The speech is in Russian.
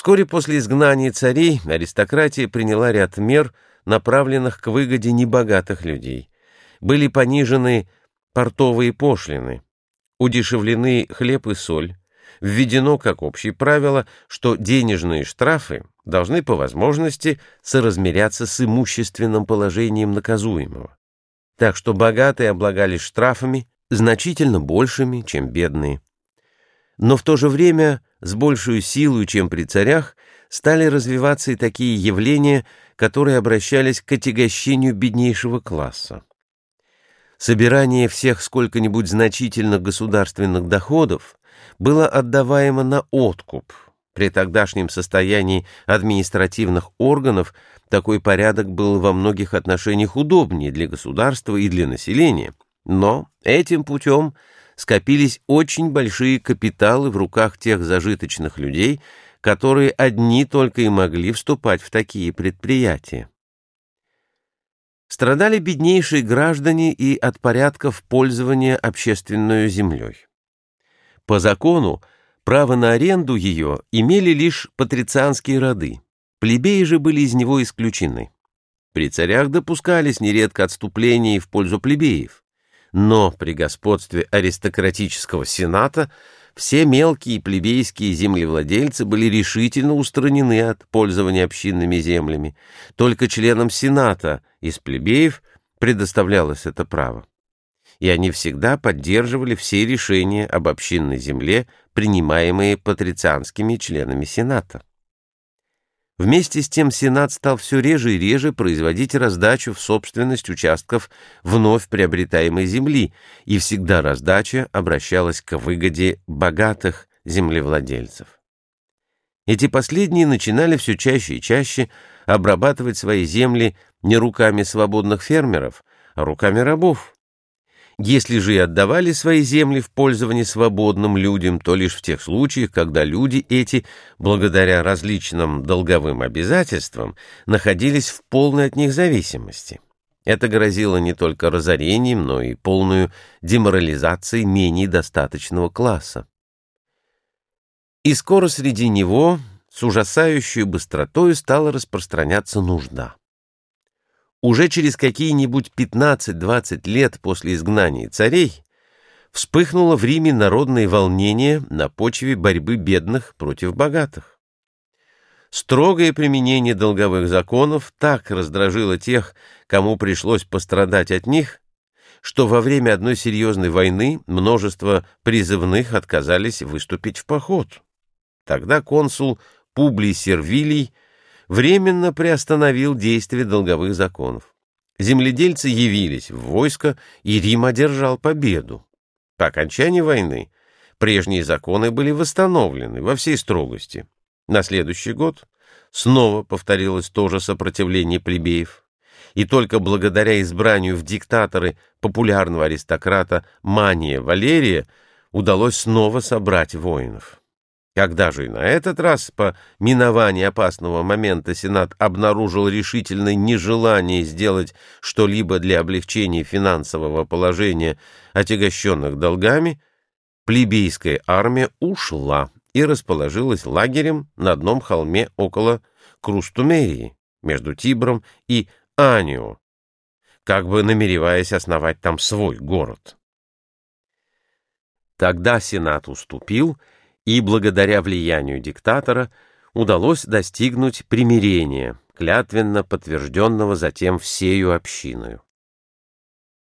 Вскоре после изгнания царей аристократия приняла ряд мер, направленных к выгоде небогатых людей. Были понижены портовые пошлины, удешевлены хлеб и соль, введено как общее правило, что денежные штрафы должны по возможности соразмеряться с имущественным положением наказуемого. Так что богатые облагались штрафами значительно большими, чем бедные. Но в то же время с большей силой, чем при царях, стали развиваться и такие явления, которые обращались к отягощению беднейшего класса. Собирание всех сколько-нибудь значительных государственных доходов было отдаваемо на откуп. При тогдашнем состоянии административных органов такой порядок был во многих отношениях удобнее для государства и для населения, но этим путем скопились очень большие капиталы в руках тех зажиточных людей, которые одни только и могли вступать в такие предприятия. Страдали беднейшие граждане и от порядков пользования общественной землей. По закону право на аренду ее имели лишь патрицианские роды, плебеи же были из него исключены. При царях допускались нередко отступления в пользу плебеев, но при господстве аристократического сената все мелкие плебейские землевладельцы были решительно устранены от пользования общинными землями. Только членам сената из плебеев предоставлялось это право. И они всегда поддерживали все решения об общинной земле, принимаемые патрицианскими членами сената. Вместе с тем Сенат стал все реже и реже производить раздачу в собственность участков вновь приобретаемой земли, и всегда раздача обращалась к выгоде богатых землевладельцев. Эти последние начинали все чаще и чаще обрабатывать свои земли не руками свободных фермеров, а руками рабов. Если же и отдавали свои земли в пользование свободным людям, то лишь в тех случаях, когда люди эти, благодаря различным долговым обязательствам, находились в полной от них зависимости. Это грозило не только разорением, но и полную деморализацией менее достаточного класса. И скоро среди него с ужасающей быстротой стала распространяться нужда. Уже через какие-нибудь 15-20 лет после изгнания царей вспыхнуло в Риме народное волнение на почве борьбы бедных против богатых. Строгое применение долговых законов так раздражило тех, кому пришлось пострадать от них, что во время одной серьезной войны множество призывных отказались выступить в поход. Тогда консул Публий Сервилий временно приостановил действие долговых законов. Земледельцы явились в войско, и Рим одержал победу. По окончании войны прежние законы были восстановлены во всей строгости. На следующий год снова повторилось то же сопротивление плебеев, и только благодаря избранию в диктаторы популярного аристократа Мания Валерия удалось снова собрать воинов. Когда же и на этот раз, по миновании опасного момента, Сенат обнаружил решительное нежелание сделать что-либо для облегчения финансового положения отягощенных долгами, плебейская армия ушла и расположилась лагерем на одном холме около Крустумерии, между Тибром и Анио, как бы намереваясь основать там свой город. Тогда Сенат уступил, и благодаря влиянию диктатора удалось достигнуть примирения, клятвенно подтвержденного затем всею общиною.